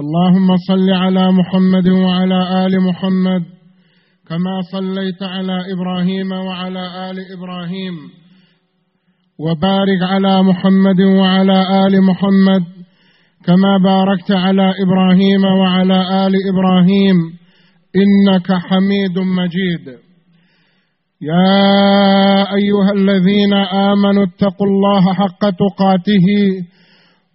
اللهم صل على محمد وعلى آل محمد كما صليت على إبراهيم وعلى آل إبراهيم وبارك على محمد وعلى آل محمد كما باركت على إبراهيم وعلى آل إبراهيم إنك حميد مجيد. يا أيها الذين آمنوا اتقوا الله حق تقاته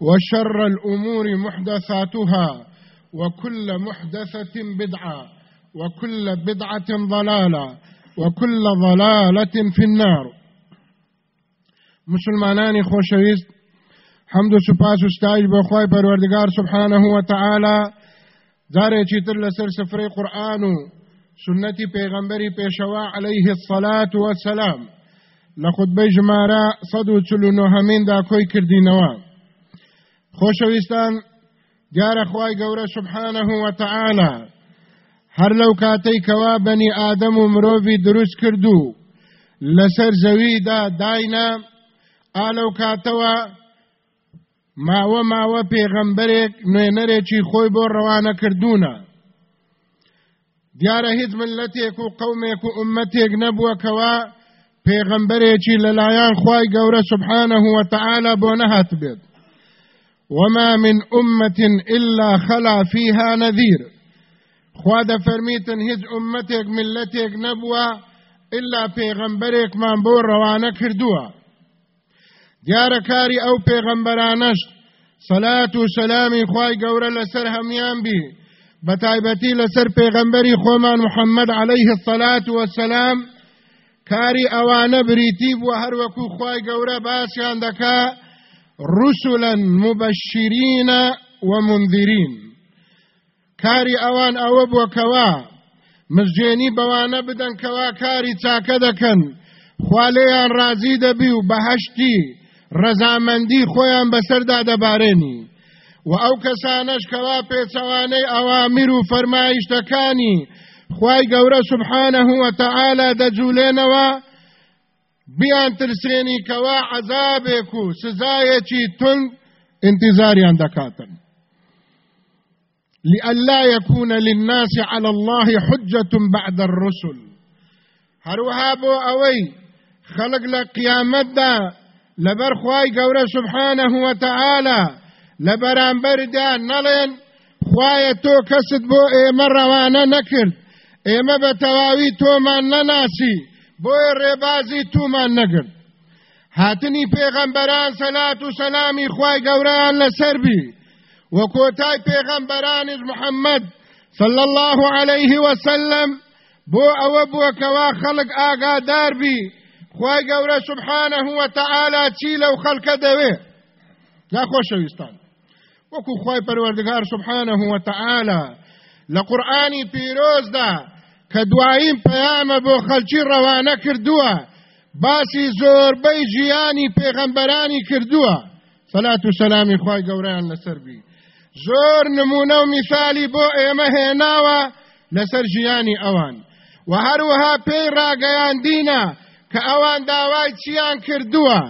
وشر الأمور محدثاتها وكل محدثة بدعة وكل بدعة ضلالة وكل ضلالة في النار. مسلمانانی خۆشەویست حەمد و سوپاس و ستایش بۆ خۆی پەروەردگار سبحانه وتعالى جارێکی تر لەسەر سفرەی قورآن و سنەتی پێغەمبەری پێشەوا عليه الصلاة والسلام لە خودبەی ژمارە و نۆهەمیندا کۆی کردینەوە. خۆشەویستان دیارە خوای گەورە سبحانه وتعالى هەر لەو کاتەی کەوا بەنی ئادەم و مرۆڤی دروست کردو لەسەر زەویدا داینا ئالەو کاتەوە ماوە ماوە پێغەمبەرێک نوێنەرێکی خۆی بۆ ڕەوانە کردوونە. دیارە هیچ ملەتێک و قەومێک و ئومەتێک نەبووەکەوە پێغەمبەرێکی لەلایەن خوای گەورە سبحانه وتعالى بۆ نەهات بێت. وما من أمة إلا خلا فيها نذير. خوا دەفەرمیتن هیچ ئومەتێک ملەتێک نەبووە إلا پێغەمبەرێکمان بۆ ڕەوانە کردووە. دیارە کاری ئەو پێغەمبەرانەش سەلات و سەلامی خوای گەورە لەسەر هەمیان بی. بەتایبەتی لەسەر پێغەمبەری خۆمان محەممەد عليه الصلاة والسلام کاری ئەوانە بریتی بووە هەروەکو خوای گەورە باسییان رسلا مبشرين ومنذرين کاری ئەوان ئەوە بووکەوە مزجێنی بەوانە بدەن کەوا کاری چاکە دەکەن. خوالەیان ڕازی دەبی و بەهشتی ڕەزامەندی خۆیان بەسەردا دەبارێنی. و ئەو کەسانەش کەوا پێچەوانەی ئەوامیر و فەرمایشتەکانی خوای گەورە سبحانه وتعالى دەجوولێنەوە بیان ترسێنی کەوا عەذابێک و سزایەکی تند انتظاریان دەکاتن لئلا يكون للناس على الله حجة بعد الرسل. هروها بو اوي خلق لقيامتدا لبر خواي قورة سبحانه وتعالى لبرانبر دا نلين خواي تو كسد بو ايما روانا نكر ايما بتواوي تو من نناسي بو ربازي تو من نقر هاتني پیغمبران صلاة و سلامي خواي قوران لسربي وكوتاي پیغمبران محمد صلى الله عليه وسلم بو أو بو كوا خلق آقا دار بي خواي قورا سبحانه وتعالى چي لو خلق دوي لا خوش ويستان وكو خواي پروردگار سبحانه وتعالى لقرآني بيروز دا كدوائين پیام بو خلچي روانه کردوه باسی زۆربەی ژیانی پێغەمبەرانی کردووە. سەلات و سەلامی خی گەوریان لەسەر بی. زۆر نمونە و میسالی بۆ ئێمە هێناوە لەسەر ژیانی ئەوان. و هەروەها پێی ڕاگەیاندینە کە ئەوان داوای چیان کردووە.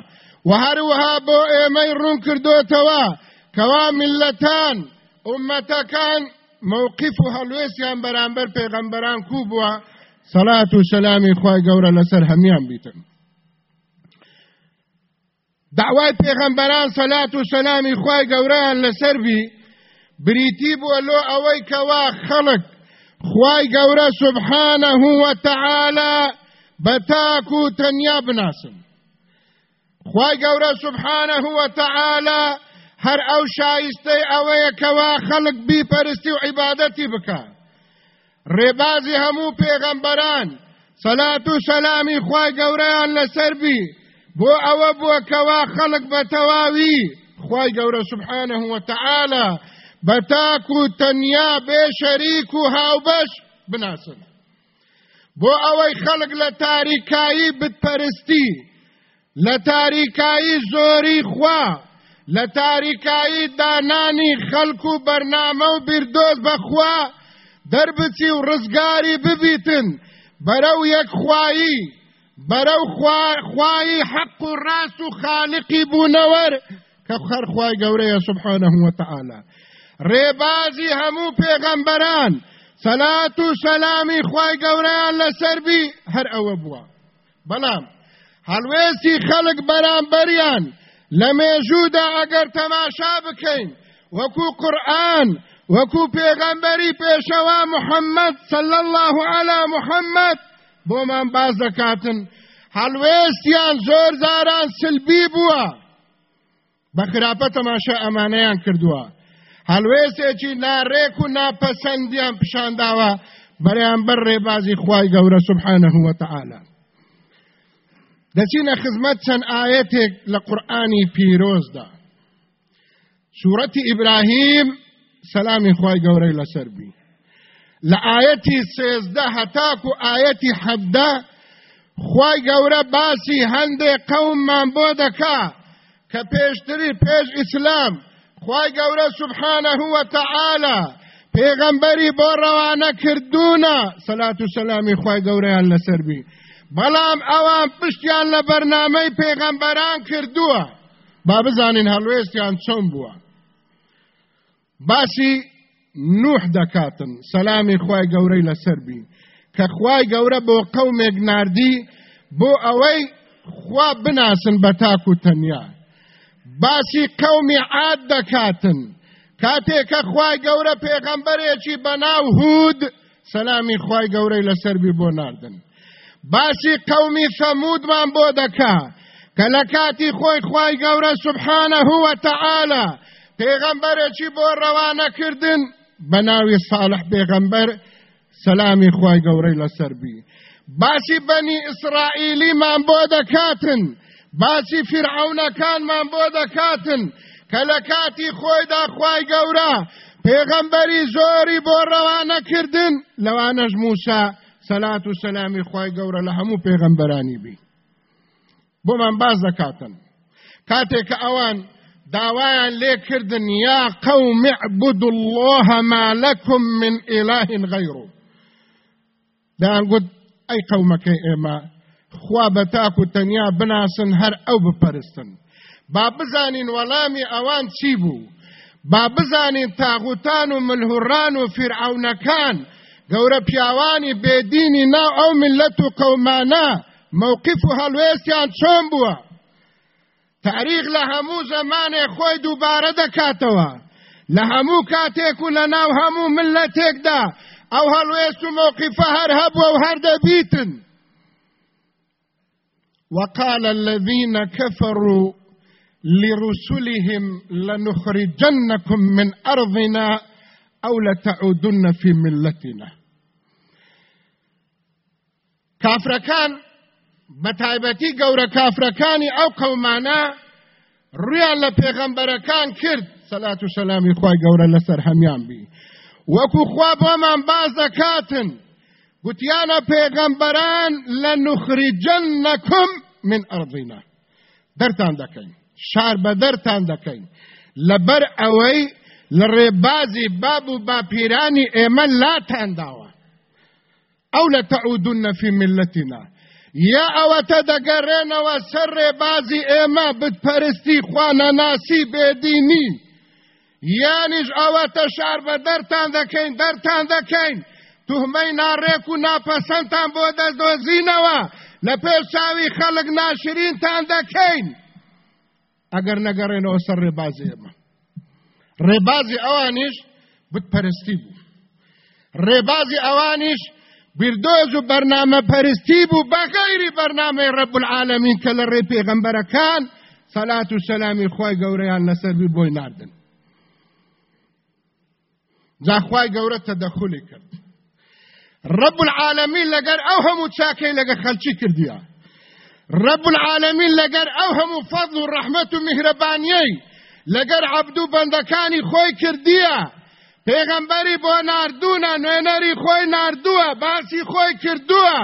و هەروەها بۆ ئێمەی ڕوون کردوتەوە کەوا میلەتان ئومەتەکان مووقف و هەلوێسیان بەرامبەر پێغەمبەران کوو بووە سەلات و سەلامی خی گەورە لەسەر هەمیان بیتن داوای پێغەمبەران سەلات و سەلامی خی گەورەیان لەسەر بی بریتی بووە لۆ ئەوەی کەوا خەڵک خی گەورە سبحانە وتەعاالە بەتاک و تەنیا بناسن خی گەورە وتەعاالە هەر ئەو شایستەی ئەوەیە کەوا خەڵک بیپەرستی و عیبادەتی بکە ڕێبازی هەموو پێغەمبەران سەلات و گەورەیان لەسەربی بۆ ئەوە بووە کەوا خەڵک بە تەواوی خی گەورە سبحانە وتەعاالە بەتاک و تەنیا بێ شەریک و هاوبەش بناسن. بۆ ئەوەی خەڵک لە تاریکایی بتپەرستی لە تاریکایی زۆری خوا لە تاریکایی دانانی خەڵک و بەرنامە و بیردۆز بەخوا دەربچی و ڕزگاری ببیتن. بەرەو یەکخوایی بەرەو خوایی حەق و ڕاست و خالقی بوونەوەر کە خەرخوای گەورەیە سبحانه وتعالى ڕێبازی هەموو پێغەمبەران سەلات و سەلامی خوای گەورەیان لەسەربی هەر ئەوە بووە. بەڵام هەڵوێستی خەڵک بەرامبەریان لە مێژوودا ئەگەر تەماشا بکەین. وەکو قورآن وەکو پێغەمبەری پێشەوە محەممەد صل الله على محەممەد. بۆمان باز دەکاتن. هەڵوێستیان زۆر زاران سلبی بووە. بە خراپە تەماشا ئەمانەیان کردووە. هەڵوێستێکی ناڕێک و ناپەسەندیان پیشانداوە بەریانبەر ڕێبازی خوای گەورە سبحانه وتعالى دەچینە خزمەت چەند ئاەتێک لە قورآانی پیرۆزدا سوورەتی ئیبراهیم سەلامی خوای گەورەی لەسەر بی لە ئاەتی سێزدە هەتاک و ئاەتی حەبدا خوای گەورە باسی هەندێک قەوممان بۆ دەکا کە پێشتری پێش ئیسلام خوای گەورە سبحانه وتعالى پێغەمبەری بۆ ڕەوانە کردوونە سەلات و سەلامی خوای گەورەیان لەسەر بی. بەڵام ئەوان پشتیان لە بەرنامەی پێغەمبەران کردووە. با بزانین هەڵوێستیان چۆن بووە. باسی نوح دەکاتن. سەلامی خوای گەورەی لەسەر بی کە خوای گەورە بۆ قەومێک ناردی بۆ ئەوەی خوا بناسن بە تاک و تەنیا. باسی قەومی عاد دەکاتن. کاتێک کە خوای گەورە پێغەمبەرێکی بەناو هود سەلامی خوای گەورەی لەسەربی بۆ ناردن. باسی قومی ثەمودمان بۆ دەکا کە لە کاتی خۆی خوای گەورە سبحانە هو تعالى پێغەمبەرێکی بۆ ڕەوانەکردن. بە ناوی ساڵح پێغەمبەر سەلامی خوای گەورەی لەسەر بی. باسی بەنی ئیسرائیلیمان بۆ دەکاتن. باسی فرعونەکانمان بۆ دەکاتن. کە لە کاتی خۆیدا خوای گەورە پێغەمبەری زۆری بۆ ڕەوانەکردن. لەوانەش موسا سەلات و سەلامی خی گەورە لە هەموو پێغەمبەرانی بی بۆمان باز دەکاتن. کاتێک کە ئەوان داوایان لێکردن یا قوم اعبدوا الله ما لكم من إله غيره دایان گوت ئەی قەومەکەی ئێمە خوا بەتاک و تەنیا بناسن هەر ئەو بپەرستن با بزانین وەڵامی ئەوان چی بوو؟ با بزانین تاغوتان و ملهوڕان و فرعونەکان گەورە پیاوانی بێدینی ناو ئەو ملت و قەومانە مووقف و هەڵوێستیان چۆن بووە تاریخ لە هەموو زەمانێ خۆی دووبارە دەکاتەوە لە هەموو کاتێک و لە ناو هەموو ملەتێکدا ئەو هەڵوێست و مووقفە هەر و وقال الذين كفروا لرسلهم لنخرجنكم من أرضنا أو لتعودن في ملتنا. کافرەکان بە تایبەتی گەورە کافرەکانی ئەو قەومانە ڕویان لە پێغەمبەرەکان کرد سەلات و سەلامی خی گەورە لەسەر هەمیان بی وەکو خوا بۆمان باز دەکاتن من ئەرضینا دەرتان دەکەین شار بە دەرتان دەکەین لەبەر ئەوەی لە ڕێبازی باب و باپیرانی ئێمە لاتان داوە ئەو لە تەعودونە فی ملتنا یا ئەوەتە دەگەڕێنەوە سەر ڕێبازی ئێمە بتپەرستی خوانەناسی بێدینی. یانیش ئەوەتە شار بە دەرتان دەکەین دەرتان دەکەین. توهمەی ناڕێک و ناپەسەندتان بۆ دەدۆزینەوە لە پێش چاوی خەڵک ناشرینتان دەکەین. ئەگەر نەگەڕێنەوە سەر ڕێبازی ئێمە. ڕێبازی ئەوانیش بتپەرستی بوو ڕێبازی ئەوانیش بردۆز و بەرنامە پەرستی بوو بەغەیری بەرنامەی ڕەب العالمین کە لە ڕێ پێغەمبەرەکان سەلات و سەلامی خۆی گەورەیان لەسەر بۆی ناردن جاخوای گەورە تەدەخولی کرد. رب العالمین لەگەر ئەو هەموو چاکەی لەگە خەلکی کردیە رب العالمین لەگەر ئەو هەموو فەضل و ڕەحمەت و میهرەبانیەی لەگەر عەبد و بەندەکانی خۆی کردیە پێغەمبەری بۆ ناردوونە نوێنەری خۆی ناردووە باسی خۆی کردووە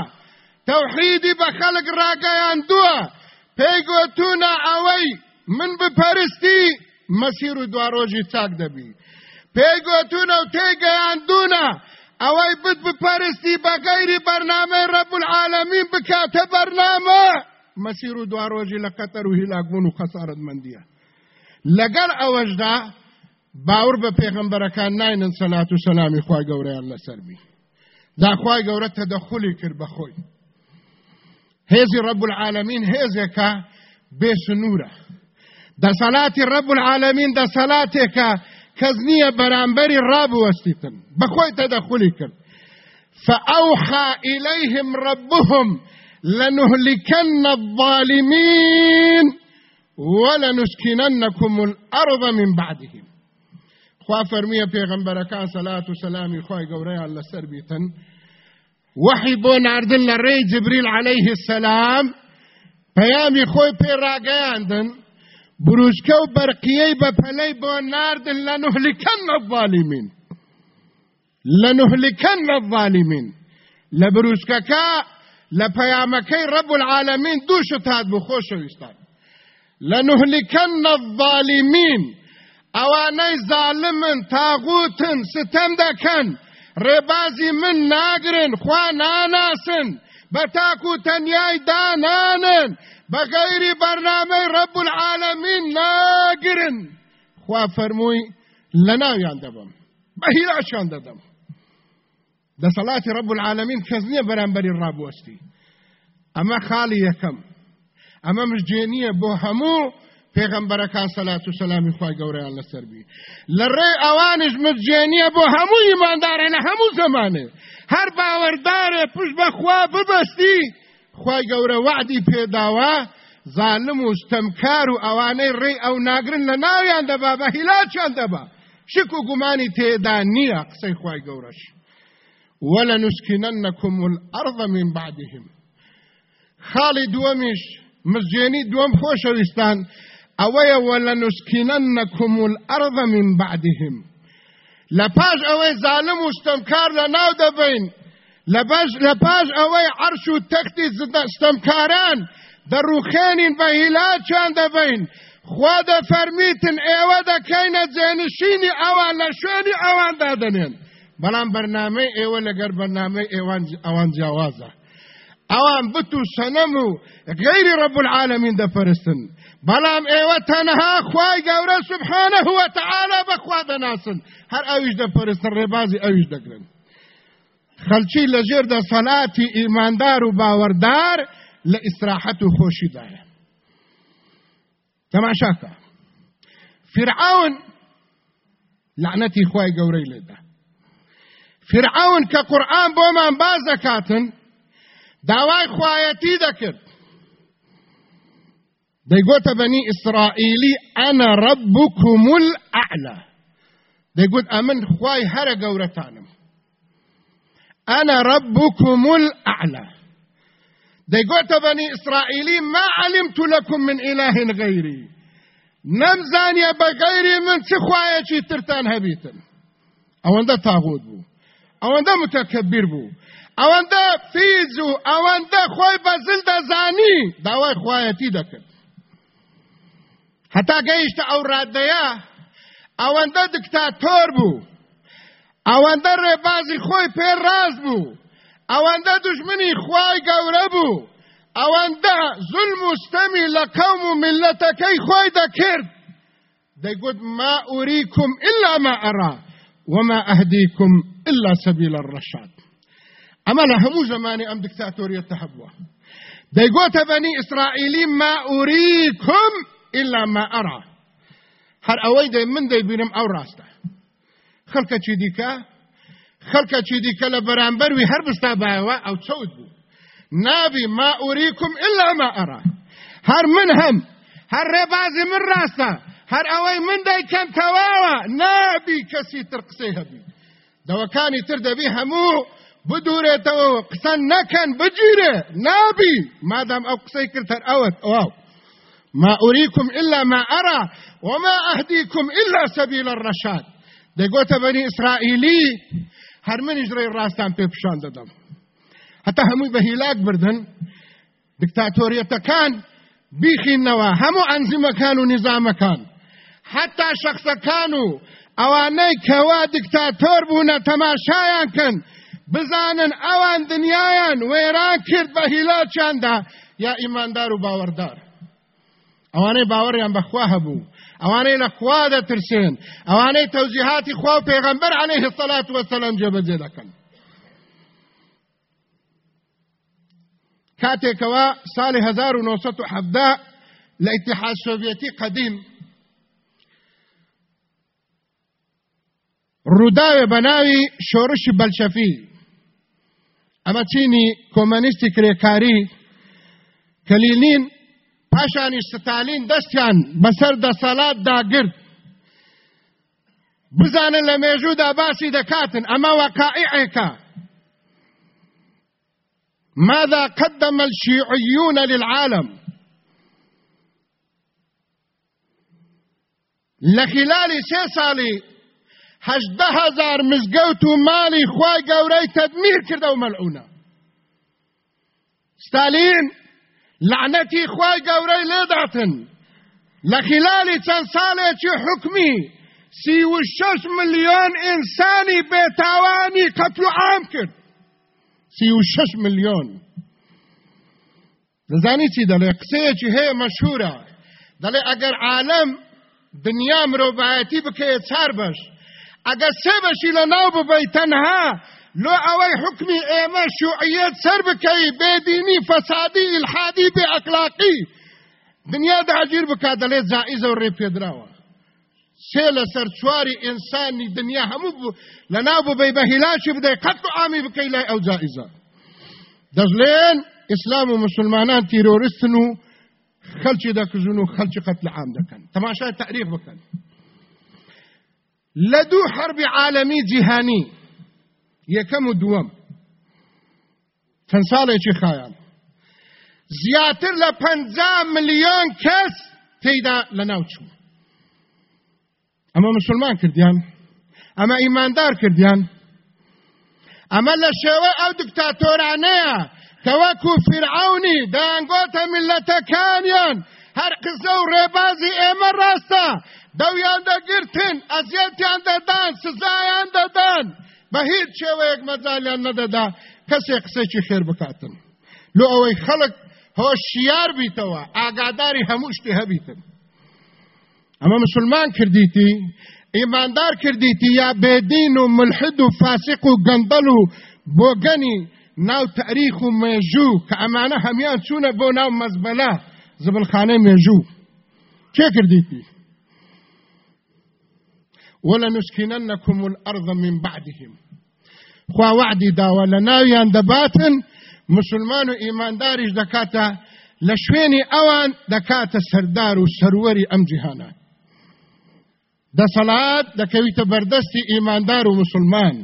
تەوحیدی بە خەڵک ڕاگەیاندووە پێی گوتونە ئەوەی من بپەرستی مەسیر و دوارۆژی چاک دەبی. پێی گوتونە و تێگەیاندوونە ئەوەی بت بپەرستی بە غەیری بەرنامەی ڕەب العالەمین بکاتە بەرنامە. مەسیر و دوارۆژی لە قەتەر و هیلاکبوون و خەسارەتمەندیە. لەگەڵ ئەوەشدا باور بە پێغمبەرەکان ناینن سەلات و سەلامی خوای گەورەیان لەسەربی داخوای گەورە تەدەخولی کرد بەخۆی هێزی ڕەب العالمین هێزێکە بێسنوورە دەسەلاتی ڕەب العالمین دەسەلاتێکە کەس نییە بەرامبەری ڕابوەستیتن. بەخۆی تەدەخولی کرد. فأوحى إليهم ربهم لنهلكن الظالمين. ولنسكننكم الأرض من بعدهم. خوا فەرمیە پێغەمبەرەکان سەلات و سەلامی خۆی گەورەیان لەسەر بیتن. وحی بۆ لە ڕێی جبریل عليه السلام پەیامی خۆی پێڕاگەیاندن بروشکە و بەرقیەی بە پەلەی بۆ ناردن لە نهلکەن الظالمین. لە نهلکەن الظالمین لە بروشکەکە لە لنهلكن الظالمين. اواني ظالمن تاغوتن ستم دكن ربازي من ناقرن خوان آناسن بتاكو تنياي دانانن. بغير برنامه رب العالمين ناقرن خوا فرموي لنا ياندبم بهيلاش ياندبم ده صلاة رب العالمين كزنية برانبري الرابوستي اما خالي يكم ئەمە مژجێنیە بۆ هەموو پێغەمبەرەکان سەلات و سەلامی خوای گەورەیان لەسەربی لە ڕێ ئەوانش مجێنیە بۆ هەموو ئیماندارە لە هەموو زمانێ. هەر باوەڕدارێ پشت بەخوا ببەستی خوای گەورە وعدی پێداوە ظالم و ستەمکار و ئەوانەی ڕێ ئەو ناگرن لە ناویان دەبا بە هیلاچیان دەبا. شک و گومانی تێدا نییە قسەی خوای گەورەش. ولنسكننكم الأرض من بعدهم. خاڵی دووەمیش مزجێنی دووەم خۆشەویستان ئەوەیە وەلەنوسکینەنەکم الأرض من بعدهم. لپاش ئەوەی زالم و ستەمکار لە ناو دەبین لپاش ئەوەی عەرش و تەختی ستەمکاران دەڕوخێنین بە هیلاچیان دەبین خوا دەفەرمیتن ئێوە دەکەینە جێنشینی ئەوان لە شوێنی ئەوان دادنێن بەڵام بەرنامەی ئێوە لەگەر بەرنامەی ئەوان جیاوازە ئەوان بت و سەنەم و غەیری ڕەب العالمین دەپەرستن بەڵام ئێوە تەنەها خوای گەورە سبحانه وتعالى بەخوا دەناسن هەر ئەویش دەپەرستن ڕێبازی ئەویش دەگرن خەلچی لەژێر دەسەڵاتی ئیماندار و باوەڕدار لە ئیسراحەت و خۆشیدایە تەماشاکە فرعون لعنەتی خوای گەورەی لێدا فرعون قورآن بۆمان باز دەکاتن داوای خوایەتی دەکرد. دەیگوتە بەنی ئیسرائیلی ئەنە ڕبکم الأعلى دەیگوت ئەمن خوای هەرە گەورەتانم. ڕبکم الأعلى دەیگوتە بەنی ئیسرائیلی ما علمت لكم من إله غيري نەمزانیە بە غەیری من چ خوایەکی ترتان هەبیتن ئەوەندە تاغوت بوو. ئەوەندە متەکەبیر بوو. ئەوەندە فیز و ئەوەندە خۆی بەزل دەزانی. داوای خوایەتی دەکرد. هەتا گەیشتە ئەو ڕادەیە ئەوەندە دکتاتۆر بوو. ئەوەندە ڕێبازی خۆی پێ ڕاست بوو. ئەوەندە دژمنی خوای گەورە بوو. ئەوەندە زلم و ستەمی لە قەوم و ملەتەکەی خۆی دەکرد. دەیگوت ما ئوریکم إلا ما ئەرا وما ئەهدیکم إلا سبيل الرشاد. ئەمە لە هەموو زمانی ئەم دکتاتۆریەتە هەبووە دەیگوتە بەنی ئیسرائیلی ما ئوریکم إلا ما ئەرا هەر ئەوەی دەی من دەیبینم ئەو ڕاستە خەڵکەچی دیکە خەڵکەچی دیکە لە بەرامبەروی هەر بستا بایەوە ئەو چەوت بوو نابی ما ئوریکم إلا ما ئەرا هەر من هەم هەر من ڕاستە هەر ئەوەی من دەیکەم تەواوە نابی کەسی تر قسەی هەبی دەوەکانی تر دەبی هەموو بدورێتەوە قسە نەکەن بگیرێ نابی. مادام ئەو قسەی کرد هەر ئەوت ئەو ما أريكم إلا ما أرى وما أهديكم إلا سبيل الرشاد. دەگوتە بەنی ئیسرائیلی هەر منیش ڕێی ڕاستان پێ پیشان دەدەم. هەتا هەمووی بە هیلاک بردن دکتاتۆریەتەکان بیخینەوە هەموو ئەنزیمەکان و نظامەکان. حتا شخصەکان و ئەوانەی کەوا دکتاتۆر بوونە تەماشایان کەن. بزانن ئەوان دنیایان وێران کرد بە هیلاچاندا یا ئیماندار و باوەڕدار ئەوانەی باوەڕیان بەخوا هەبوو ئەوانەی لە خوا دەترسێن ئەوانەی تەوزیهاتی خوا و پێغەمبەر عەلەیه السەلات وەسەلام جێبەجێ دەکەن کاتێکەوە ساڵی 1970 لە ئیتحاد سۆڤێتی قەدیم ڕووداوێ بە ناوی شۆڕشی بەلشەفی ئەمە چینی کۆمەنیستی کرێکاری کەلینین پاشانی ستالین دەستیان بەسەر دەسەڵات داگرت. بزانن لە مێژوودا باسی دەکاتن ئەمە وەقائعێکە ماذا قدم الشيوعيون للعالم؟ لخلال سي سالي هەژدە هزار مزگەوت و ماڵی خوای گەورەی تەدمیر کردە و مەلعونە. ستالین لعنەتی خوای گەورەی لێداتن. لە خلالی چەند ساڵێکی حکمی سی و شش ملیۆن ئینسانی بێتاوانی قەتل و عام کرد. سی و شش ملیۆن دەزانی چی دەڵێ؟ قسەیەکی هەیە مەشهورە. دەڵێ ئەگەر عالم دنیا مرۆڤایەتی بکەیە چار بەش. ئەگەر سێ بەشی لە ناو ببەی تەنها لۆ ئەوەی حکمی ئێمە شوعیت سەر بکەی بێدینی فەسادی ئیلحادی بێ ئەقلاقی دنیا داگیر بکات دەڵێت جائزە و ڕێ پێدراوە سێ لەسەر چواری ئینسانی دنیا هەموو لە ناو ببەی بە هیلاشی بدەی قەت و ئامی بکەی لای ئەو جائزە دەژلێن ئیسلام و مسلمانان تیرۆریستن و خەلکی دەکژن و خەلکی قەت لە عام دەکەن تەماشای تاریخ بکەن لە دوو حربی عالەمی جیهانی. یەکەم و دووەم. چەند ساڵێکی خایان. زیاتر لە پ ملیۆن کەس تێیدا لە ناوچوو ئەمە مسلمان کردیان. ئەمە ئیماندار کردیان. ئەمە لە شێوە ئەو دکتاتۆرانەیە کە وەکو فرعونی دەیانگۆتە میلەتەکانیان هەر قزە و ڕێبازی ئێمە ڕاستە. دەویان دەگرتن ئەزیەتیان دەدان سزایان دەدان. بە هیچ شێوەیەک مەجالیان نەدەدا کەسێک قسێکی خێر بکاتن. لۆ ئەوەی خەڵک هۆشیار بیتەوە ئاگاداری هەموو شتی هەبیتن. ئەمە مسلمان کردیتی ئیماندار کردیتی یا بێدین و ملحد و فاسق و گەندەڵ و بۆگەنی ناو تاریخ و مێژوو کە ئەمانە هەمیان چوونە بۆ ناو مەزبەلا زبلخانەی مێژوو. کێ کردیتی؟ ولنسكننكم الأرض من بعدهم. خوا وعدي داوە لە ناویان دەباتن مسلمان و ئیمانداریش دەکاتە لە شوێنی ئەوان دەکاتە سەردار و سەروەری ئەم جیهانە دەسەڵات دەکەویتە بەردەستی ئیماندار و مسلمان.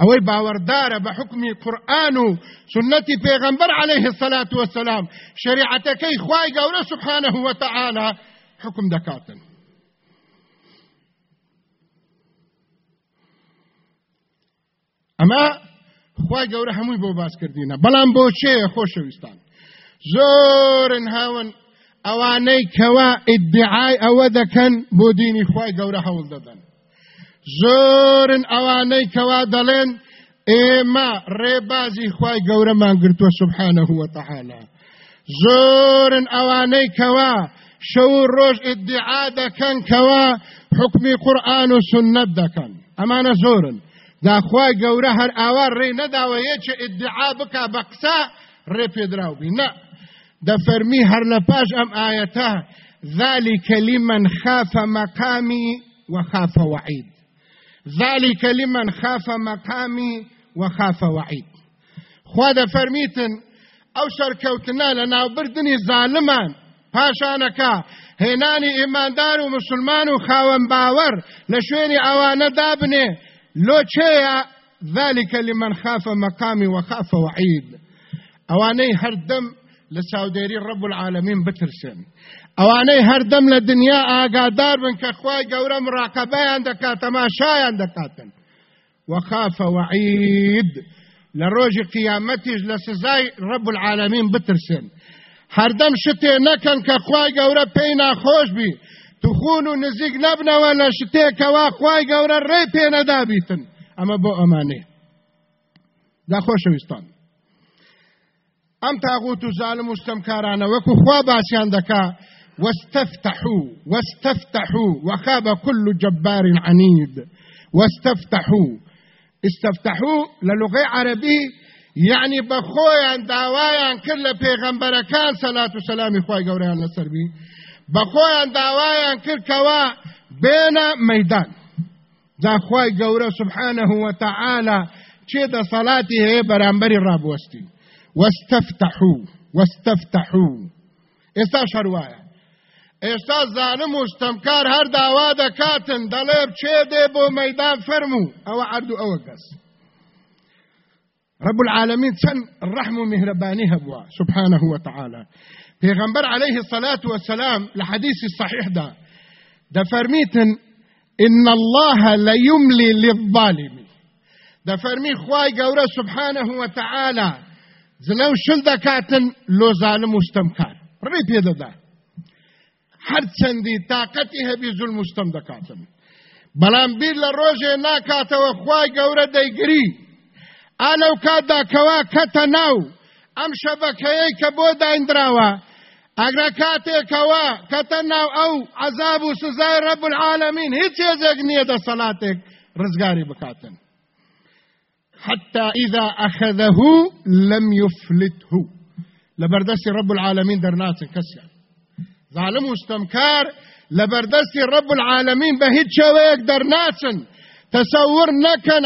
ئەوەی باوەڕدارە بە حکمی قورآن و سنەتی پێغەمبەر عليه الصلاة والسلام. شریعەتەکەی خوای گەورە سبحانه وتعالى حکم دەکاتن ئەمە خی گەورە هەمووی بۆ باسکردینە بەڵام بۆ چێە خۆشەویستان؟ زۆرن هاون ئەوانەی کەوا ئیدعای ئەوە دەکەن بۆ دینی خی گەورە هەوڵ دەدەن. زۆرن ئەوانەی کەوا دەڵێن ئێمە ڕێبازی خی گەورەمان گرتووە سبحانە وتەعاالە زۆرن ئەوانەی کەوا شەو ڕۆژ ئدعا دەکەن کەوا حکمی قورآن و سنت دەکەن. ئەمانە زۆرن. داخوای گەورە هەر ئاوا ڕێ نەداوە یەکە ئدعا بک بە قسە ڕێ پێدراوبی نە دەفەرمی هەر لە پاش ئەم ئاەتە ذلك لمن خاف مقامي وخاف وعيد. ذلك لمن خاف مقامي وخاف وعيد. خوا دەفەرمیتن ئەو سەرکەوتنە لە ناوبردنی زالمان پاشانەکە هێنانی ئیماندار و مسلمان و خاوەن باوەڕ لە شوێنی ئەوانە لۆچەیە ذلك لمن خاف مقامي وخاف وعيد. ئەوانەی هەردەم لە چاودێری ڕب العالمین بترسن. ئەوانەی هەردەم لە دنیا ئاگادار بن کە خوای گەورە مڕاقەبەیان دەکات دەکاتن وخاف ڕۆژی قیامەتیش لە سزای ڕب العالمین بترسن. هەردەم شتێ نەکەن کە خوای گەورە پێی ناخۆش بی توخون و نزیک نەبنەوە لە شتێکەوە خوای گەورە ڕێ پێ نەدابیتن. ئەمە بۆ ئەمانێ داخۆشەویستان ئەم تاغوت و زالم وستەمکارانە وەکو خوا باسییان دەکا واستفتحوا واستفتحوا وخاب كل جبار عنيد واستفتحوا استفتحوا للغة عربي يعني بخويا داوايا كل پیغمبر كان صلاة وسلام خوي قوريان لسر بي بخويا داوايا كل كوا بين ميدان دا خوي قوري سبحانه وتعالى چه دا صلاتي هي برانبري راب وستي واستفتحوا واستفتحوا استا شروايا ئێستا زانم و ستەمکار هەر داوا دەکاتن دەڵێ چێ دێ بۆ مەدان فەرموو ئەوە عردو ئەوە رب العالمين تن الرحم ومهرباني هبوا سبحانه وتعالى پیغمبر عليه الصلاة والسلام لحديث الصحيح ده. ده فرميتن إن الله ليملي للظالم ده فرمي خواي قورة سبحانه وتعالى زلو شل دكاتن لو ظالم مستمكار ربي بيده ده هەر چەندی تااقەتی هەبی زول مستەم دەکاتن. بەڵام بیر ڕۆژێ ناکاتەوە خوای گەورە دەیگری. ئالەو کاتدا کەوا کەتە ناو ئەم شەبەکەیەی کە بۆ ئەگرە کاتێکەوە کەتە ناو ئەو عذاب و سزای ڕەب العالمین هیچ هێزێک نییە دە سەلاتێک ڕزگاری بکاتن حتى إذا أخذه لم يفلته. لبردس رب العالمين درناتن كسيان ظالم مستمکار لبردستی رب العالمین به هیچ شویک در ناچن تصور نکن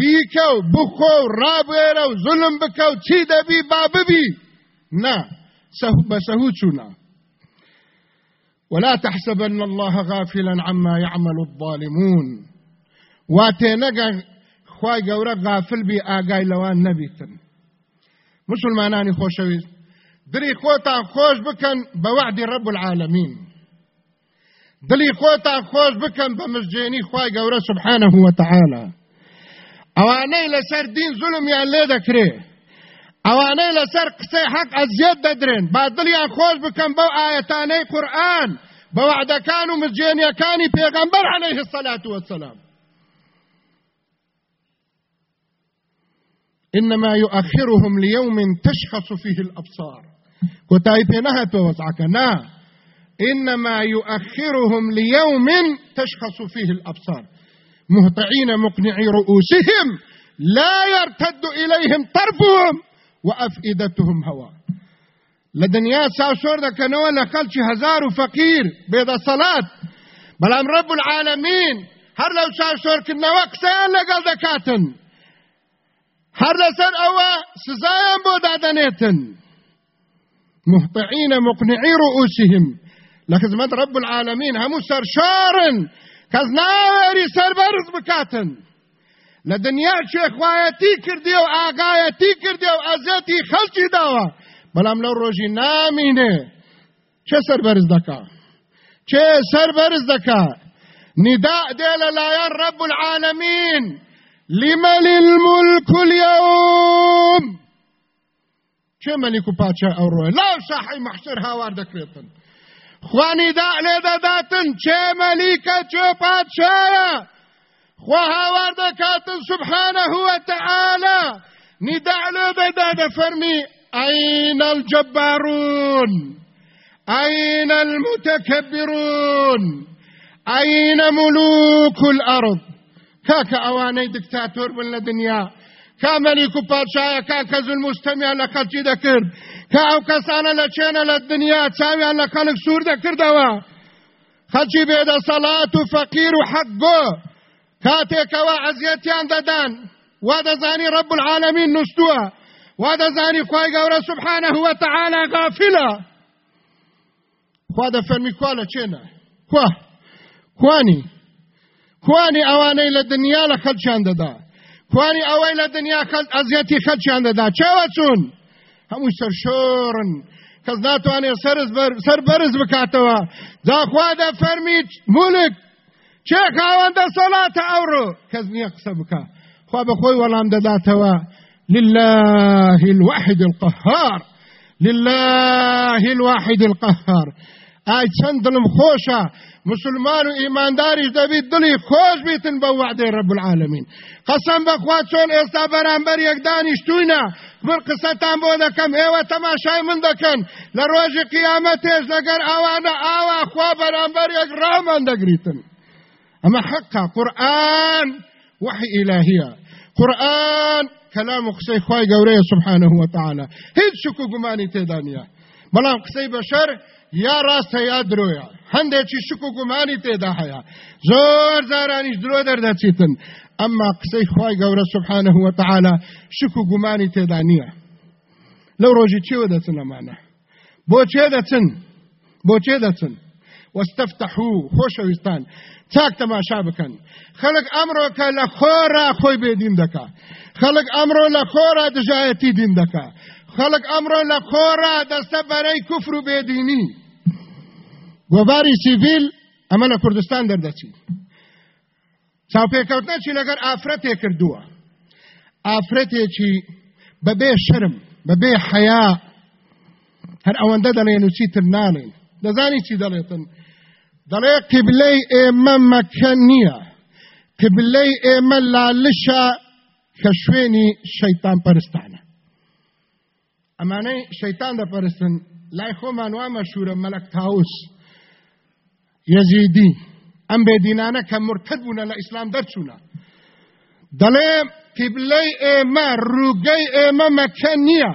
هر دنیایا کوتایی پیده بیکو بخو رابیرو ظلم بکو چی نا بسهو چونا ولا تحسبن الله غافلا عما يعمل الظالمون. واتينغا خوای گەورە غافل بی ئاگای لەوان نەبیتن مسلمانانی خۆشەویست دلی خۆتان خۆش بکەن بە وعدی ڕب العالمین دلی خۆتان خۆش بکەن بە مزجێنی خوای گەورە سبحانه وتعالى. ئەوانەی لەسەر دین زولمیان لێ دەکرێ ئەوانەی لەسەر قسەی حەق ئەزیەت دەدرێن با دڵیان خۆش بکەن بەو ئاەتانەی قورئان بە وعدەکان و مزجێنیەکانی پێغەمبەر عەلەیه الصلاة والسلام. إنما يؤخرهم ليوم تشخص فيه الأبصار. كتاي بينها توسعك. نا. إنما يؤخرهم ليوم تشخص فيه الأبصار. مهطعين مقنعي رؤوسهم لا يرتد إليهم طرفهم وأفئدتهم هواء. لدنيا ساوسور دا كانوا لخلش هزار فقير بيد الصلاة. بلام رب العالمين هر لو ساوسور كنا وقسيان لقل دكاتن هر لسر أوا سزايا بودادنيتن مهطعين مقنعي رؤوسهم. لكن زمد رب العالمين همو سرشارن كزناوري سربرز بكاتن لدنيا شيخ وايتي كردي و آقايتي كردي و أزيتي خلچي داوا بلام لو روجي نامينه چه سربرز دكا چه سربرز دكا نداء ديل لايان رب العالمين لمن الملك اليوم. چه ملك و أو روی؟ لا ساحی محشر هاوار دکریتن. خوانی دا لێ دەداتن چێ مەلیکە چێ پادشایە دەکاتن سبحانه وتعالى. له بداد فرمي أين الجبارون؟ أين المتكبرون؟ أين ملوك الأرض؟ كاك أواني دكتاتور من الدنيا كامليك باتشايا كاكز المستمع لخلچي دكر. كاو كسانا لچينا للدنيا تساوي لخلق سور دكر دوا. خلچي بيد صلاة فقير حقه. وهذا زاني رب العالمين نستوى. وهذا زاني خواهي قورا سبحانه وتعالى غافلة. وهذا فرمي كوالا چينا كوا كواني كواني اواني للدنيا لخلچان ددا. کوانی ئەوەی لە دنیا خەڵ ئەزیەتی خەلچیان دەدا چاوە چوون هەموو سەرشۆڕن کەس ناتوانێت سەر بەرز بکاتەوە چێ خاوەندە سەڵاتە ئەوڕۆ. کەس نییە قسە بکە. خوا بەخۆی وەڵام دەداتەوە. لله الواحد القهار. لله الواحد القهار. ئای چەند دڵم خۆشە. مسلمان و ئیمانداریش دەبیت دڵی خۆش بیتن بە وعدەی رب العالمین. قەسەم بەخوا چۆن ئێستا بەرامبەر یەکدانیشتوینە من قسەتان بۆ دەکەم. ئێوە تەماشای من دەکەن. لە ڕۆژی قیامەتێش لەگەر ئەوانە ئاوا خوا بەرامبەر یەک ڕامان ئەمە حقا قورآن وحی ئیلاهیە قورآن كلام قسەی خوای گەورەیە سبحانه وتعالى. هیچ شک و گومانی تێدا نییە بەڵام قسەی بەشەر یا ڕاستە یا درۆیە هەندێکی شک و گومانی تێدا هەیە زۆر زارانیش درۆ دەردەچیتن ئەمما قسەی خی گەورە سبحانه وتعالى شک و گومانی تێدا نییە لەو ڕۆژی چێوە دەچن ئەمانە بۆ چێ دەچن بۆ چێ دەچن وەستەفتەحوو خۆشەویستان چاک تەماشا بکەن. خەڵک ئەمڕۆ کە لە خۆرا خۆی بێدین دەکا. خەڵک ئەمڕۆ لە خۆرا دژایەتی دین دەکا. خەڵک ئەمڕۆ لە خۆرا دەستە بەرەی کوفر و بێدینی گۆباری سیڤیل ئەمە لە کوردستان دەردەچی چاوپێکەوتنەچی لەگەر ئافرەتێ کردووە. ئافرەتێکی بەبێ شرم بەبێ حەیا هەر ئەوەندە دەڵێن و چیتر ناڵێن دەزانی چی دەڵێتن؟ دەڵێ قبلەی ئێمە مەکە نییە. قبلەی ئێمە لالشە کە شوێنی شەیتان پەرستانە. ئەمانەی شەیتان دەپەرستن لای خۆمان وا مەشهورە مەلەک تاوس یەزیدی. ئەم بێدینانە کە مرتد بوونە لە ئیسلام دەرچوونە. دەڵێ قیبلەی ئێمە ڕووگەی ئێمە مەکە نییە.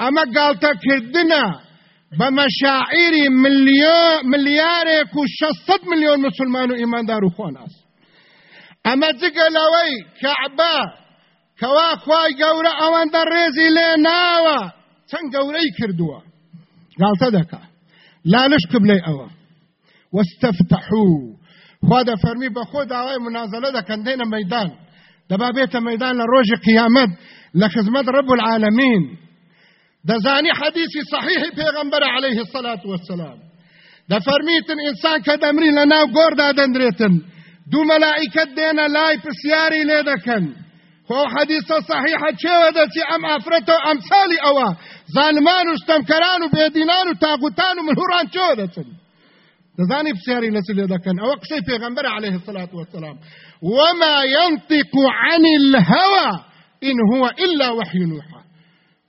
ئەمە گاڵتەکردنە بە مەشاعیری ملیارێک و 600 میلیۆن مسلمان و ئیماندار و خۆناس ئەمە جگە لەوەی کەعبە کەوا خوای گەورە ئەوەندە ڕێزی لێ ناوە چەند گەورەی کردووە گاڵتە دەکا لالش قبلەی ئەوە واستفتحوا. خوا فرمي بخو داوای منازلة دەکەن دێنە مەدان دەبا بێتە مەدان لە ڕۆژی قیامەت لە خزمەت رب العالمین دەزانی حەدیثی صحیحی پێغەمبەر عليه الصلاة والسلام. دەفەرمیتن ئینسان کە دەمری لە ناو گۆردا دەندرێتن دوو مەلائیکەت دێنە لای پرسیاری لێ دەکەن خۆ حەدیثە صحیحە چێوە دەچی ئەم ئافرەتەوە ئەمسالی ئەوە زانمان و ستەمکەران و بێدینان و تاغوتان و ملهوران چێوە دەچن دەزانی پرسیاری لەچ لێ دەکەن ئەوە قسەی پێغەمبەر عليه الصلاة والسلام. وما ينطق عن الهوى إن هو إلا وحي يوحى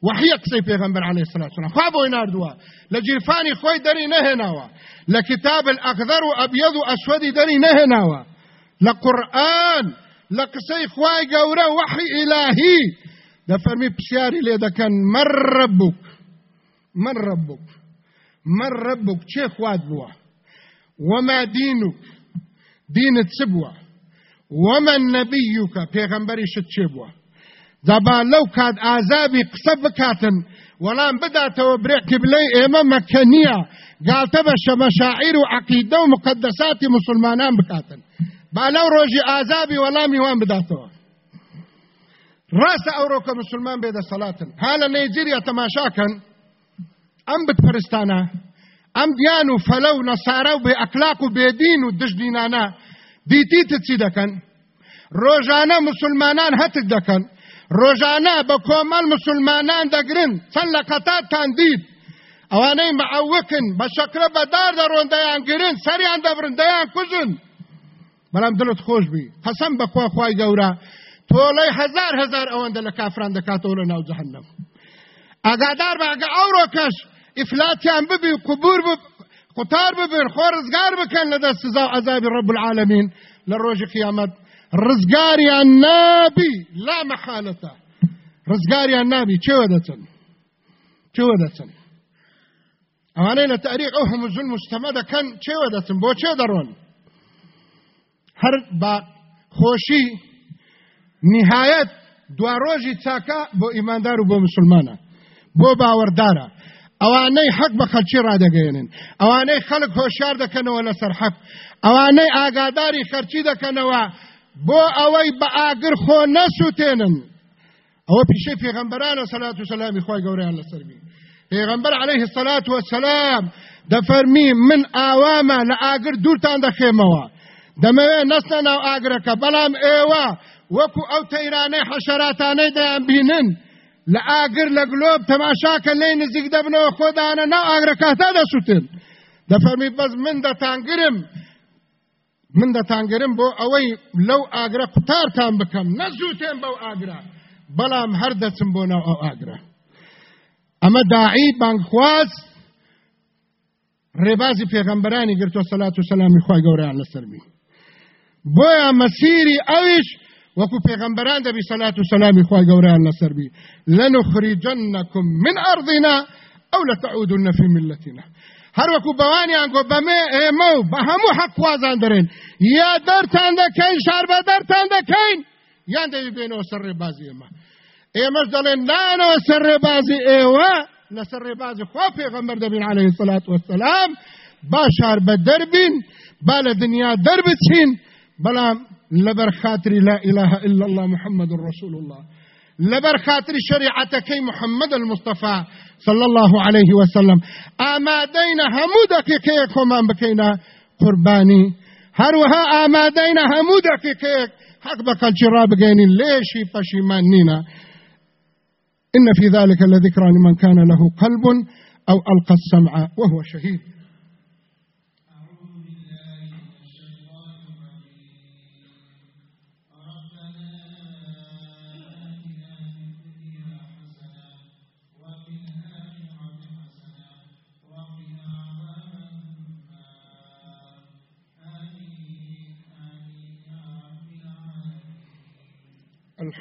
وحي قسەی پێغەمبەر عليه الصلاة والسلام خوا بۆی ناردووە لە جیرفانی خۆی دەری نەهێناوە لە کتاب الأخضر و ئەبيض و ئەسودی دەری نەهێناوە لە قورآن لە قسەی خوای گەورە وحی ئیلاهی دەفەرمی پرسیاری لێ دەکەن من ربك من ربك من ربك چێ خوات بووە وما دينك دين تسبوة وما نبيك پیغمبری شد چبوة دبا لو كاد عذابي قصب كاتن ولام بداتەوە برێ قبلەی ئێمە مەکەنیە گالتە بە شەمەشاعیر و عقیدە و مقدساتی مسلمانان بکاتن با لەو ڕۆژی ئازابی وەڵامی وان بداتەوە ڕاستە مسلمان بێدە سەڵاتن ها لە نەیجیریا تەماشاکەن ئەم بتپەرستانە ئەم دیان و فەلە و نەسارە و بێ ئەکلاق و بێدین مسلمانان دەکەن ڕۆژانە بە کۆمەڵ مسلمانان دەگرن چەند لە قەتاتان دیت ئەوانەی مەعەوکن بە شەکرە بەدار دەڕۆن دەیان گرن سەریان دەبرن دەیان کوژن بەڵام دڵت خۆش بی قەسەم بەخوا خوای گەورە تۆڵەی هزار هزار ئەوەندە لە کافران دەکاتەوە لە ناو جەهنم ئاگادار بەگە ئەوڕۆ کەش ئیفلاتیان ببی قوبور قوتار ببن خۆ ڕزگار بکەن لە دەست سزا عذابی ڕب العالمین. لە ڕۆژی قیامەت ڕزگاریان نابی لا مەحالەتە ڕزگاریان نابی چێوە دەچن؟ چێوە دەچن؟ ئەوانەی لە تاریخ ئەو هەموو زول مستەمە دەکەن چێوە دەچن؟ بۆ چێ دەڕۆن؟ هەر بە خۆشی نهایەت دوا ڕۆژی چاکە بۆ ئیماندار و بۆ مسلمانە بۆ باوەڕدارە. ئەوانەی حەق بە خەلکی ڕدەگەێنن ئەوانەی خەڵک هۆشیار دەکەنەوە لەسەر حەق. ئەوانەی ئاگاداری خەرچی دەکەنەوە بۆ ئەوەی بە ئاگر خۆ نەسووتێنن. ئەوە پیشەی پێغەمبەرانە سەلات و سەلامی خۆی گەوریان لەسەربی پێغەمبەر عليه الصلاة والسلام دەفەرمی من ئاوامە لە ئاگر دوورتان دەخێمەوە. دەمەوێت نەستە ناو ئاگرەکە بەڵام ئێوە وەکو ئەو تەیرانەی حەشەراتانەی دەیان بینن. لە ئاگر لە گلۆب تەماشاکە لێ نزیک دەبنەوە خۆدانە ناو ئاگرەکاتا دەسووتن. دەفەرمی بەس من دەتانگرم. من دەتانگرم بۆ ئەوەی لەو ئاگرە قوتارتان بکەم نەزووتێن بەو ئاگرە بەڵام هەر دەچم بۆ ناو ئەو ئاگرە ئەمە داعی بانگخواز ڕێبازی پێغەمبەرانی گرتووە سەلات و سەلامی خی گەوریان لەسەرمی بۆیە مەسیری ئەویش وەکو پێغەمبەران دەبی سەلات و سەلامی خی گەوریان لەسەربی لەنخریجەنەکم من ئەرضینا ئەو لە تەعودون في ملتنا. هەر وەکو بەوانیان گۆ بەمێ ئێمە و بە هەموو حەقوازان دەرێن یا دەرتان دەکەین شار بە دەرتان دەکەین یان دەوی بێنەوە سەر ڕێبازی ئێمە ئێمەش دەڵێن نانەوە سەر ڕێبازی ئێوە لەسەر ڕێبازی خوا پێغەمبەر دەبین عليه الصلاة والسلام. با شار بە دەربین با لە دنیا دەربچین بەڵام لەبەر خاتری لا إله إلا الله محمد رسول الله. لبر خاطر شريعتكي محمد المصطفى صلى الله عليه وسلم. آمادين همودك كيك ومن بكينا قرباني. هروها آمادين همودك كيك حق بك الجراب جيني ليشي پشیمانینا إن في ذلك لذكرى لمن كان له قلب أو ألقى السمع وهو شهيد.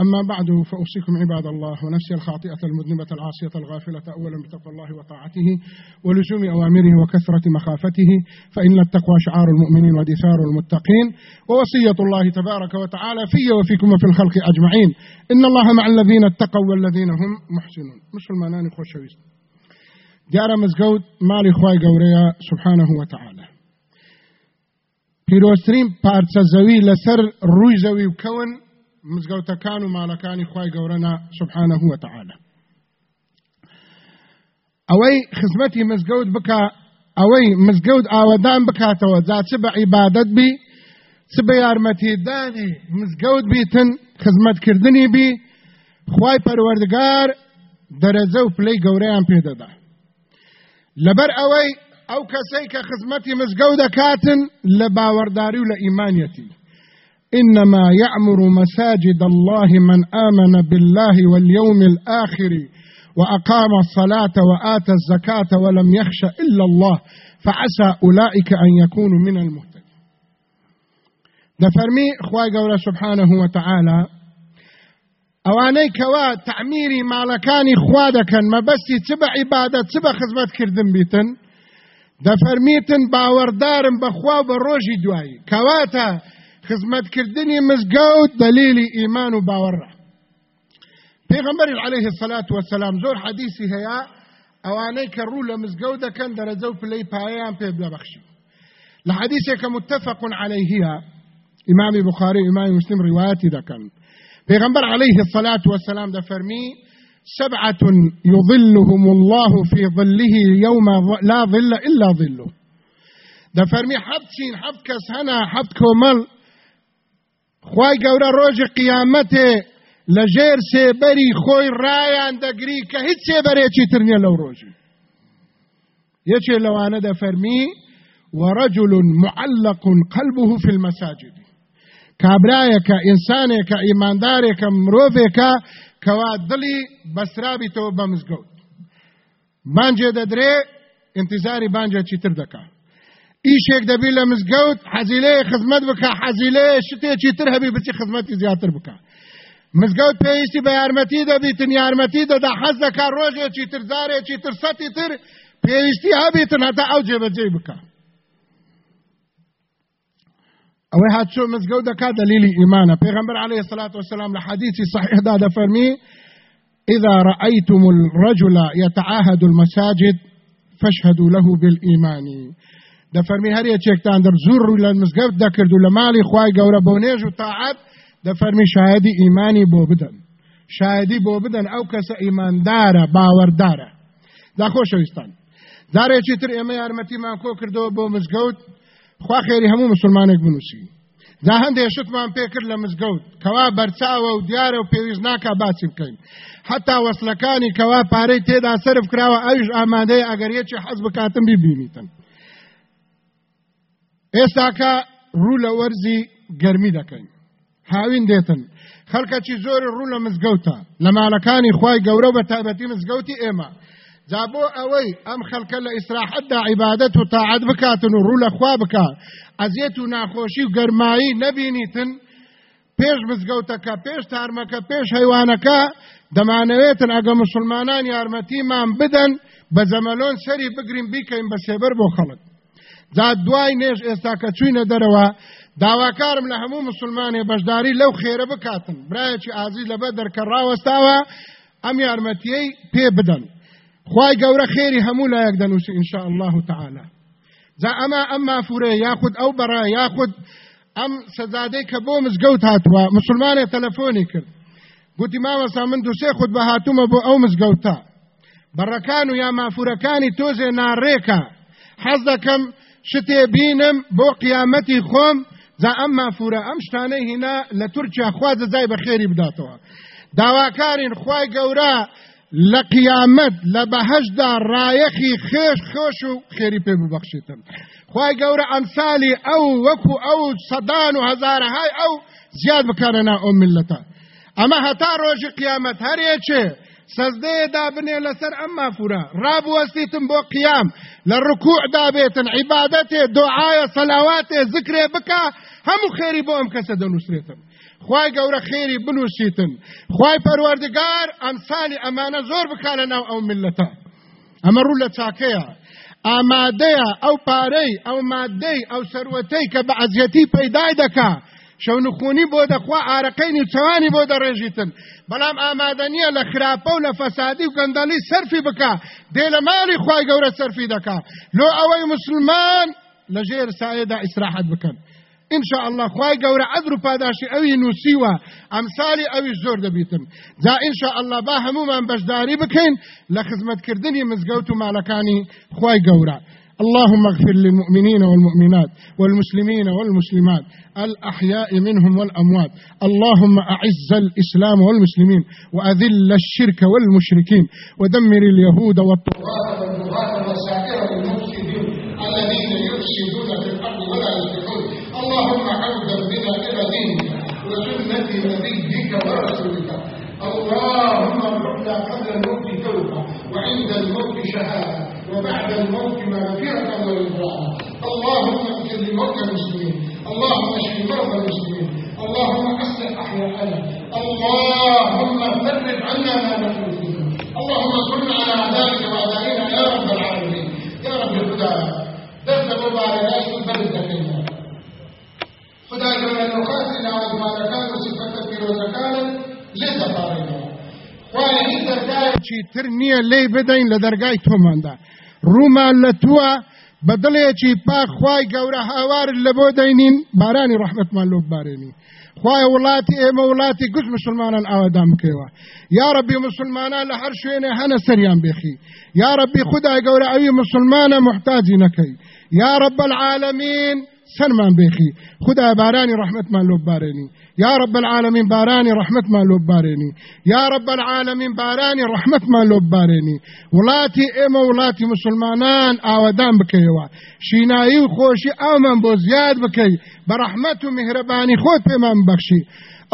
أما بعد فأوصيكم عباد الله ونفسي الخاطئة المذنبة العاصية الغافلة أولا بتقوى الله وطاعته ولزوم أوامره وكثرة مخافته فإن التقوى شعار المؤمنين ودثار المتقين ووصية الله تبارك وتعالى في وفيكم وفي الخلق أجمعين. إن الله مع الذين اتقوا والذين هم محسنون. مسلمانان خوشويست جار مزقود مالي خواي قوريا سبحانه وتعالى. پارچە زەوی لەسەر ڕووی زەوی مزگەوتەکان و ماڵەکانی خی گەورەنا سبحانە هو تعاالە ئەوەی خزمەتی مزگەوت بکە ئەوەی مزگەوت ئاوەدان بکاتەوە. جا چ بە عیبادت بی چ بە یارمەتیدانی مزگەوت بیتن خزمەتکردنی بی خی پەروەردگار دەرەجە و پلەی گەورەیان پێدەدا لەبەر ئەوەی ئەو کەسەی کە خزمەتی مزگەوت دەکاتن لە باوەڕداری و لە ئیمانەتی إنما يعمر مساجد الله من آمن بالله واليوم الآخر وأقام الصلاة وآتى الزكاة ولم يخش إلا الله فعسى أولئك أن يكونوا من المهتدين. دفرمي إخوائي قوله سبحانه وتعالى أواني كوا تعميري مالكاني خوادكا ما بس تبع عبادة تبع خدمة كردن بيتن. دفرميتن باوردارن بخوا بروجي دواي كواتا خزمەتکردنی مزگەوت دلیلی ئیمان و باوەڕە پێغەمبەری عليه الصلاة والسلام زۆر حەدیسی هەیە ئەوانەی کە ڕوو لە مزگەوت دەکەن دەرەجە و پلەی پایەیان پێ ببەخشی لە حەدیسێکە متفق عليهە ئیمامی بخاری ئیمامی مسلم ڕیواەتی دەکەن. پیغمبر عليه الصلاة والسلام ده فرمي سبعة يظلهم الله في ظله يوم لا ظل إلا ظله. ده فرمي حبت سين حبت كس هنا قورا روج قيامته لجير سيبري خوي رايان دقري كهيت سيبري يچي ترنيا لو روجي يچي لو أنا ده فرمي ورجل معلق قلبه في المساجد. کابرایەکە ئینسانێکە ئیماندارێکە مرۆڤێکە کەوا دڵی بەسرابیتەوە بە مزگەوت بانجێ دەدرێ انتظاری بانجێکی تر دەکات؟ ئیشێک دەبی لە مزگەوت حەزیلەیە خزمەت بکە حەزیلەیە شتێکی تر هەبی بچی خزمەتی زیاتر بکە مزگەوت پێویستی بە یارمەتی دەبیتن یارمەتی دەدا حەز دەکات ڕۆژێکی تر زارێکی تر سەتی تر پێویستی هەبیتن هەتا ئەو جێبەجێ بکە أو هاتشو مزگەوت دەکا دلیلی ئیمانە پێغمبەر عليه والسلام لحديث صحيح دا دەفەرمی إذا رأيتم الرجل يتعاهد المساجد فاشهدوا له بالإيمان دەفەرمی هەر یەکێکتان دەبزور لە مزگەوت دەکرد و لە ماڵی خوای گەورە بۆ نێژ و تاعات دەفەرمی شایدی ئیمانی بۆ بدەن. شایدی بۆ بدەن ئەو کەسە ئیماندارە باوەڕدارە. داخۆشەویستان دارێکی تر ئێمە یارمەتیمان کۆ کردەوە بۆ مزگەوت خوا خێری هەموو مسلمانێک بنووسی. دا هەندێک شتمان پێ کرد لە مزگەوت. کەوا بەرچاوە و دیارە و پێویست ناکا باچی بکەین. حتا وەسلەکانی کەوا پارەی تێدا سرف کراوە ئەوش ئامادەیە ئەگەر یەکی حەز بکاتم بیبینیتن. ئێستاکە ڕوو لە وەرزی گەرمی دەکەین. هاوین دێتن. خەڵکەکی زۆر ڕوو لە مزگەوتە. لە مالەکانی خی گەورە بە تایبەتی مزگەوتی ئێمە. جابۆ ئەوەی ئەم خەڵکە لە ئیسراحەتدا عیبادەت و تاعات بکاتن و ڕوو لە خوا بکە ئەزیێت و ناخۆشی و گەرمایی نەبینیتن. پێش مزگەوتەکە پێش تارمەکە پێش حیوانەکە دەمانەوێتن ئەگە مسلمانان یارمەتیمان بدەن بە زەمەلۆن سەری بگرین بیکەین بە سێبەر بۆ خەڵک. جا دوای نێژ ئێستا کە چوینە دەرەوە داواکارم لە هەموو مسلمانێ بەشداری لەو خێرە بکاتن. برایەکی ئازی لەبەر دەرکە ڕاوەستاوە ئەم یارمەتیەی پێ بدەن. خوای گەورە خێری هەموو لایەک دەنووسی ئینشاء الله تعالی. جا ئەمە ئەم مافورەیە یاخود ئەو بەڕە یاخود ئەم سەزادەی کە بۆ مزگەوت هاتووە مسلمانێک تەلەفۆنی کرد. گوتی ماوەسا من دوسێ خود بە هاتوومە بۆ ئەو مزگەوتە. بەڕەکان و یا مافورەکانی تۆزێ ناڕێکە. حەز دەکەم شتێ بینم بۆ قیامەتی خۆم. جا ئەم مافورە ئەم شتانەی هینا لە تورکیا خوا جەزای بە خێری بداتەوە. داواکارین خوای گەورە لە قیامەت لە بەهشدا ڕایەخی خێش خۆش و خێری پێ ببەخشیتن خی گەورە ئەمسالی ئەو وەکو ئەو سەدان و هزارەهای ئەو زیاد بکارەنا ئەو ملەتە ئەمە هەتا ڕۆژی قیامەت هەرێکێ سەزدەیەدا بنێ لەسەر ئەم مافورە ڕابوەستیتم بۆ قیام. لە ڕکوعدا بێتن عیبادەتێ دۆعاە سەلاواتێ زکرێ بکە هەموو خێری بۆ ئەم کەسە دەنووسێتم خوای گەورە خێری بنووسیتن خوای پەروەردگار ئەمسانی ئەمانە زۆر بکانە ناو ئەو ملەتە. ئەمە ڕوو لە چاکەیە. ئامادەیە ئەو پارەی ئەو مادەی ئەو سەروەتەی کە بە عزیەتی پەیدای دەکا. شەونخونی بۆ دەخوا ئارەکەینی چوانی بۆ دەڕێژیتن. بەڵام ئامادە نییە لە خراپە و لە فەسادی و گەندەلی سەرفی بکە دێ لە ماڵی خوای گەورە سەرفی مسلمان لە ژێر سایەدا ئیسراحەت ان شاء الله خوای گەورە ئەدر و پاداشی ئەوی نووسیوە. ئەمسالی ئەوی زۆر دەبیتم جا ان شاء الله با هەمومان بەشداری بکەین لە خزمەتکردنی مزگەوت و مالەکانی خوای گەورە. اللهم اغفر للمؤمنين والمؤمنات والمسلمين والمسلمات الأحياء منهم والأموات. اللهم أعز الإسلام والمسلمين وأذل الشرك والمشركين. ودمر اليهود والطغاة والبغاة وسائر المفسدين الذين يفسدون في الأرض ولا يصلحون اللهم عودا بنا إلى دينك وسنة نبيك ورسولك. اللهم ارحمنا قبل الموت توبة وعند الموت شهادة. وبعد الموت مغفرة ورضوانا اللهم اغفر لموتى المسلمين. اللهم اشف مرضى المسلمين. اللهم أصلح احياءنا اللهم فرج عنا ما نحن فيه اللهم كن على أعدائك وأعدائنا يا رب العالمين. يا رب الهدى. درد مباركات بلدتنا خدای گەورە نوخاتی ناوازمانەکان و سفەتە پیرۆزەکانت لێ دەپارێنەوە خوایە هیچ دەرگایەکی تر نییە لێی بدەین لە دەرگای تۆماندا ڕوومان لە تووە بەدڵێکی پاک خوای گەورە هاوارت لە بۆ دەینین بارانی ڕحمەتمان لۆ بارێنی خوای وڵاتی ئێمە وڵاتی گوش مسلمانان ئاوادام بکەوە یا ربی مسلمانان لە هەر شوێنێ هەنە سەریان بێخی یا ربی خدای گەورە ئەوی مسلمانە محتاجی یا رب العالمین سەرمان بێخی خدا بارانی ڕحمەتمان لۆ بارێنی یا رب العالمین بارانی ڕحمەتمان لۆ بارێنی یا رب العالمین بارانی ڕحمەتمان لۆ بارێنی وڵاتی ئێمە وڵاتی مسلمانان ئاوەدان بکەیەوە شینایی و خۆشی ئامان بۆ زیاد بکەی بە ڕحمەت و میهرەبانی خۆت پێمان بەخشی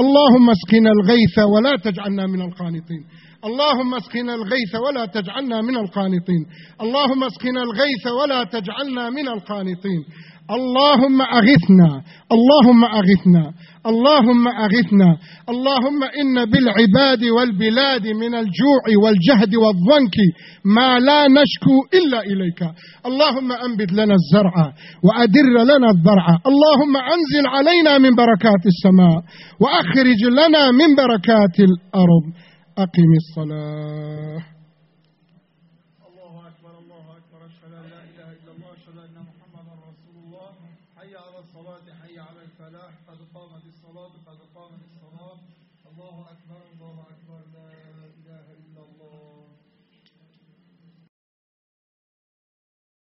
اللهم اسقنا الغيث ولا تجعلنا من القانطين. اللهم اسقنا الغيث ولا تجعلنا من القانطين. اللهم اسقنا الغيث ولا تجعلنا من القانطين. اللهم أغثنا اللهم أغثنا اللهم أغثنا اللهم إن بالعباد والبلاد من الجوع والجهد والضنك ما لا نشكو إلا إليك. اللهم أنبت لنا الزرع وأدر لنا الضرع اللهم أنزل علينا من بركات السماء وأخرج لنا من بركات الأرض. أقم الصلاة.